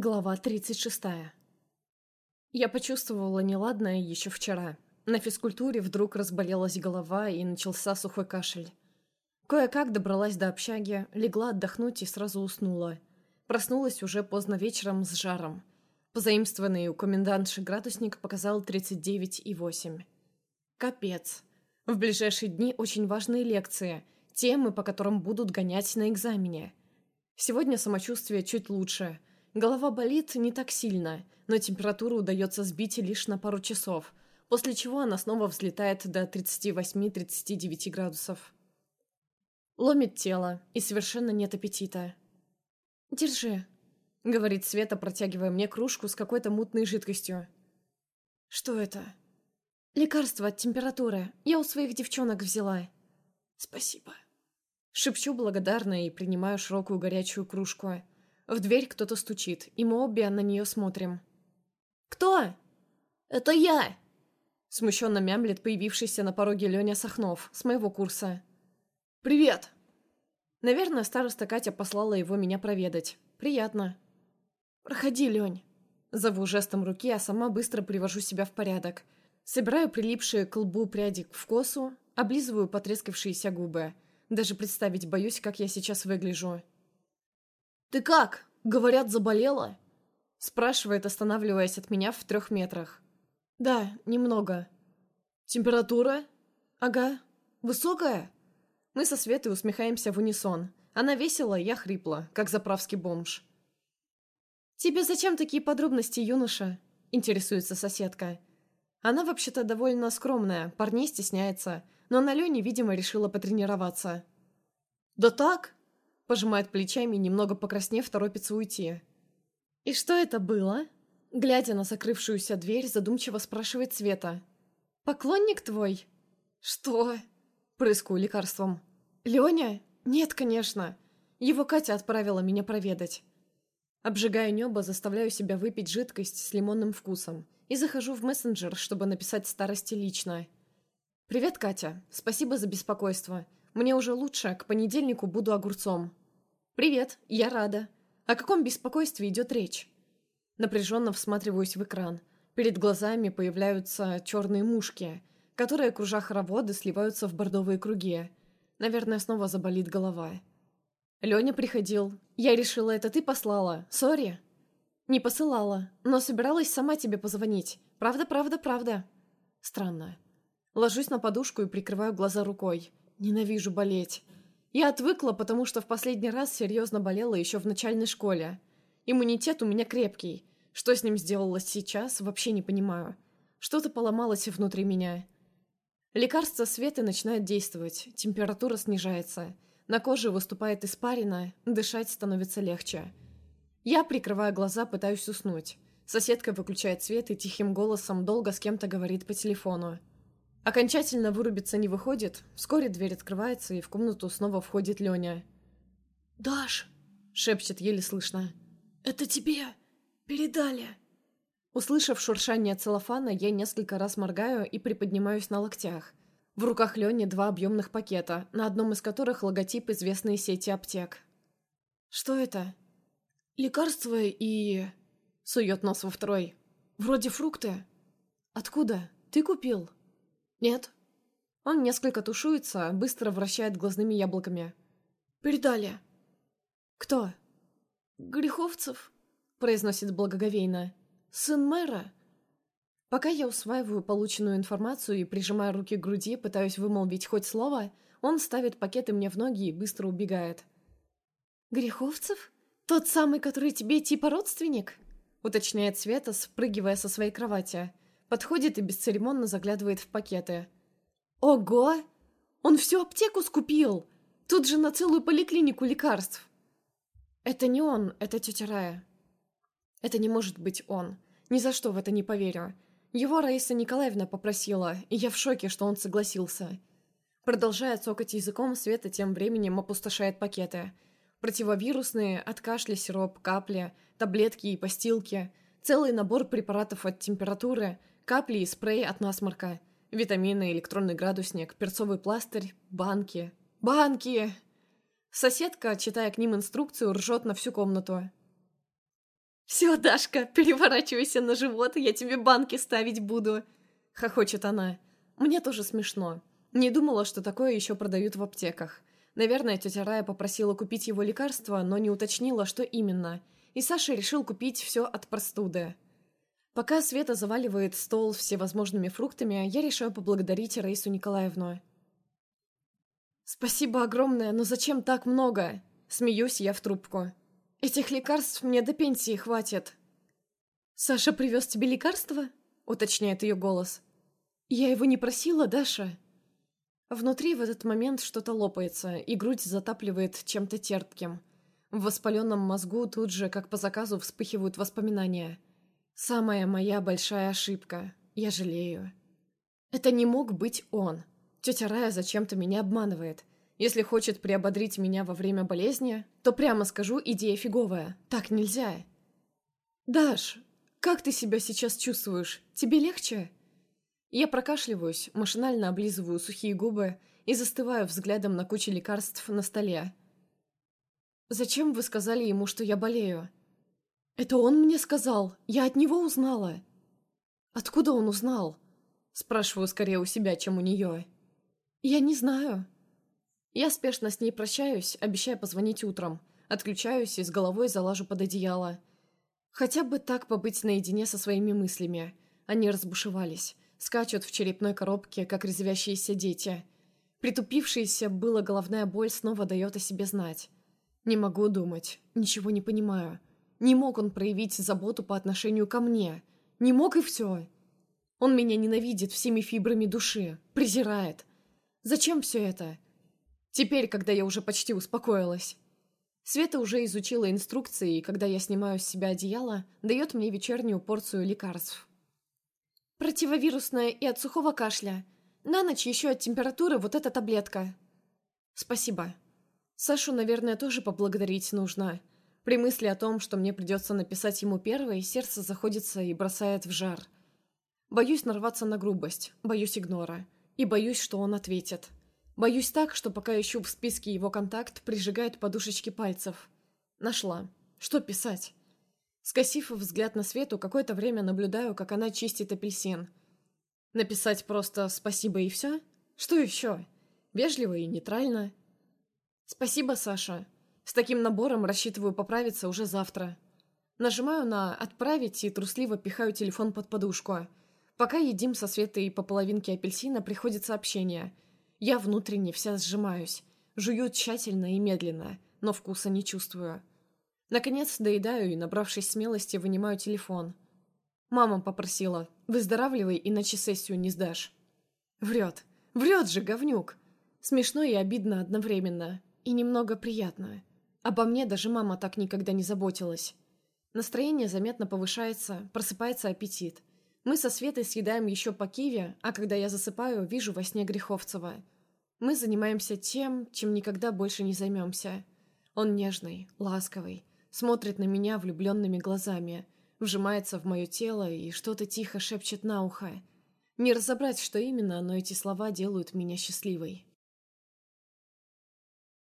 Глава 36. Я почувствовала неладное еще вчера. На физкультуре вдруг разболелась голова и начался сухой кашель. Кое-как добралась до общаги, легла отдохнуть и сразу уснула. Проснулась уже поздно вечером с жаром. Позаимствованный у комендантши градусник показал 39,8. Капец. В ближайшие дни очень важные лекции, темы, по которым будут гонять на экзамене. Сегодня самочувствие чуть лучше – Голова болит не так сильно, но температуру удается сбить лишь на пару часов, после чего она снова взлетает до 38-39 градусов. Ломит тело, и совершенно нет аппетита. «Держи», — говорит Света, протягивая мне кружку с какой-то мутной жидкостью. «Что это?» «Лекарство от температуры. Я у своих девчонок взяла». «Спасибо». Шепчу благодарно и принимаю широкую горячую кружку. В дверь кто-то стучит, и мы обе на нее смотрим. «Кто?» «Это я!» Смущенно мямлет появившийся на пороге Леня Сахнов с моего курса. «Привет!» Наверное, староста Катя послала его меня проведать. Приятно. «Проходи, Лень!» Зову жестом руки, а сама быстро привожу себя в порядок. Собираю прилипшие к лбу пряди в косу, облизываю потрескавшиеся губы. Даже представить боюсь, как я сейчас выгляжу. «Ты как? Говорят, заболела?» Спрашивает, останавливаясь от меня в трех метрах. «Да, немного». «Температура?» «Ага. Высокая?» Мы со Светой усмехаемся в унисон. Она весела, я хрипла, как заправский бомж. «Тебе зачем такие подробности, юноша?» — интересуется соседка. Она вообще-то довольно скромная, парней стесняется, но на Лене, видимо, решила потренироваться. «Да так?» Пожимает плечами, немного покраснев, торопится уйти. «И что это было?» Глядя на закрывшуюся дверь, задумчиво спрашивает Света. «Поклонник твой?» «Что?» Прыскаю лекарством. «Леня? Нет, конечно. Его Катя отправила меня проведать». Обжигая небо, заставляю себя выпить жидкость с лимонным вкусом и захожу в мессенджер, чтобы написать старости лично. «Привет, Катя. Спасибо за беспокойство. Мне уже лучше, к понедельнику буду огурцом». «Привет, я рада. О каком беспокойстве идет речь?» Напряженно всматриваюсь в экран. Перед глазами появляются черные мушки, которые, кружа хороводы, сливаются в бордовые круги. Наверное, снова заболит голова. Леня приходил. Я решила, это ты послала. Сори. Не посылала, но собиралась сама тебе позвонить. Правда, правда, правда. Странно. Ложусь на подушку и прикрываю глаза рукой. Ненавижу болеть. Я отвыкла, потому что в последний раз серьезно болела еще в начальной школе. Иммунитет у меня крепкий. Что с ним сделалось сейчас, вообще не понимаю. Что-то поломалось внутри меня. Лекарство Светы начинает действовать, температура снижается. На коже выступает испарина, дышать становится легче. Я, прикрывая глаза, пытаюсь уснуть. Соседка выключает свет и тихим голосом долго с кем-то говорит по телефону. Окончательно вырубиться не выходит. Вскоре дверь открывается, и в комнату снова входит Леня. «Даш!» — шепчет еле слышно. «Это тебе! Передали!» Услышав шуршание целлофана, я несколько раз моргаю и приподнимаюсь на локтях. В руках Лени два объемных пакета, на одном из которых логотип известной сети аптек. «Что это?» «Лекарства и...» — сует нос во второй. «Вроде фрукты». «Откуда? Ты купил?» «Нет». Он несколько тушуется, быстро вращает глазными яблоками. «Передали». «Кто?» «Греховцев», — произносит благоговейно. «Сын мэра». Пока я усваиваю полученную информацию и, прижимая руки к груди, пытаюсь вымолвить хоть слово, он ставит пакеты мне в ноги и быстро убегает. «Греховцев? Тот самый, который тебе типа родственник?» — уточняет Света, спрыгивая со своей кровати. Подходит и бесцеремонно заглядывает в пакеты. «Ого! Он всю аптеку скупил! Тут же на целую поликлинику лекарств!» «Это не он, это тетя Рая». «Это не может быть он. Ни за что в это не поверю. Его Раиса Николаевна попросила, и я в шоке, что он согласился». Продолжая цокать языком, Света тем временем опустошает пакеты. Противовирусные, от кашля сироп, капли, таблетки и постилки, целый набор препаратов от температуры, Капли и спрей от насморка. Витамины, электронный градусник, перцовый пластырь, банки. Банки! Соседка, читая к ним инструкцию, ржет на всю комнату. «Все, Дашка, переворачивайся на живот, я тебе банки ставить буду!» — хохочет она. Мне тоже смешно. Не думала, что такое еще продают в аптеках. Наверное, тетя Рая попросила купить его лекарство, но не уточнила, что именно. И Саша решил купить все от простуды. Пока Света заваливает стол всевозможными фруктами, я решаю поблагодарить Раису Николаевну. «Спасибо огромное, но зачем так много?» Смеюсь я в трубку. «Этих лекарств мне до пенсии хватит». «Саша привез тебе лекарство?» уточняет ее голос. «Я его не просила, Даша?» Внутри в этот момент что-то лопается, и грудь затапливает чем-то терпким. В воспаленном мозгу тут же, как по заказу, вспыхивают воспоминания. Самая моя большая ошибка. Я жалею. Это не мог быть он. Тетя Рая зачем-то меня обманывает. Если хочет приободрить меня во время болезни, то прямо скажу, идея фиговая. Так нельзя. «Даш, как ты себя сейчас чувствуешь? Тебе легче?» Я прокашливаюсь, машинально облизываю сухие губы и застываю взглядом на кучу лекарств на столе. «Зачем вы сказали ему, что я болею?» «Это он мне сказал. Я от него узнала». «Откуда он узнал?» Спрашиваю скорее у себя, чем у нее. «Я не знаю». Я спешно с ней прощаюсь, обещая позвонить утром. Отключаюсь и с головой залажу под одеяло. Хотя бы так побыть наедине со своими мыслями. Они разбушевались скачут в черепной коробке, как резвящиеся дети. Притупившаяся была головная боль снова дает о себе знать. Не могу думать, ничего не понимаю. Не мог он проявить заботу по отношению ко мне. Не мог и все. Он меня ненавидит всеми фибрами души, презирает. Зачем все это? Теперь, когда я уже почти успокоилась. Света уже изучила инструкции, и когда я снимаю с себя одеяло, дает мне вечернюю порцию лекарств. Противовирусная и от сухого кашля. На ночь еще от температуры вот эта таблетка. Спасибо. Сашу, наверное, тоже поблагодарить нужно. При мысли о том, что мне придется написать ему первое, сердце заходится и бросает в жар. Боюсь нарваться на грубость, боюсь игнора. И боюсь, что он ответит. Боюсь так, что пока ищу в списке его контакт, прижигает подушечки пальцев. Нашла. Что писать? Скосив взгляд на Свету, какое-то время наблюдаю, как она чистит апельсин. Написать просто «спасибо» и все? Что еще? Вежливо и нейтрально. Спасибо, Саша. С таким набором рассчитываю поправиться уже завтра. Нажимаю на «Отправить» и трусливо пихаю телефон под подушку. Пока едим со Светой по половинке апельсина, приходит сообщение. Я внутренне вся сжимаюсь. Жую тщательно и медленно, но вкуса не чувствую. Наконец доедаю и, набравшись смелости, вынимаю телефон. Мама попросила, выздоравливай, иначе сессию не сдашь. Врет. Врет же, говнюк. Смешно и обидно одновременно. И немного приятно. Обо мне даже мама так никогда не заботилась. Настроение заметно повышается, просыпается аппетит. Мы со Светой съедаем еще по киве, а когда я засыпаю, вижу во сне Греховцева. Мы занимаемся тем, чем никогда больше не займемся. Он нежный, ласковый, смотрит на меня влюбленными глазами, вжимается в мое тело и что-то тихо шепчет на ухо. Не разобрать, что именно, но эти слова делают меня счастливой.